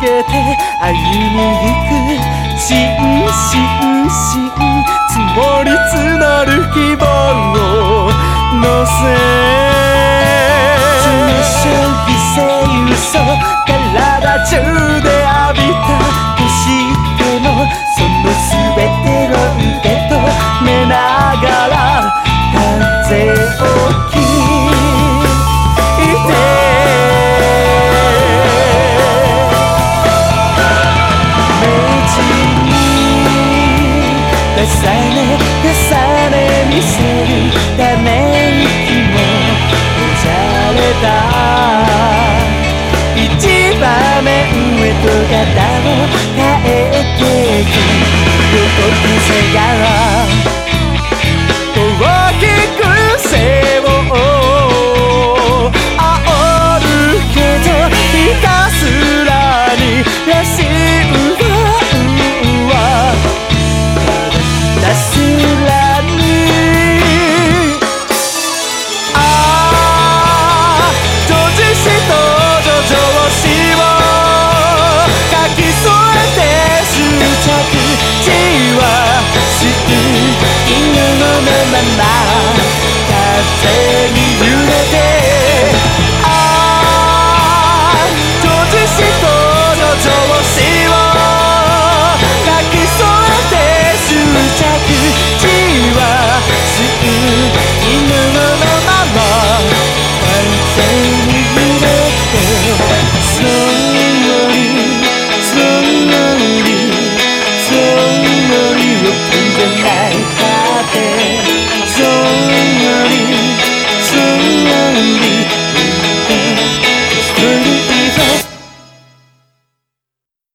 けて歩みゆくしんしんしん積もり募る希望を乗せ中小犠牲嘘ね。重ね見せるため息もおじゃれた。一場面へと肩を変えていく。横風がのまま風に揺れて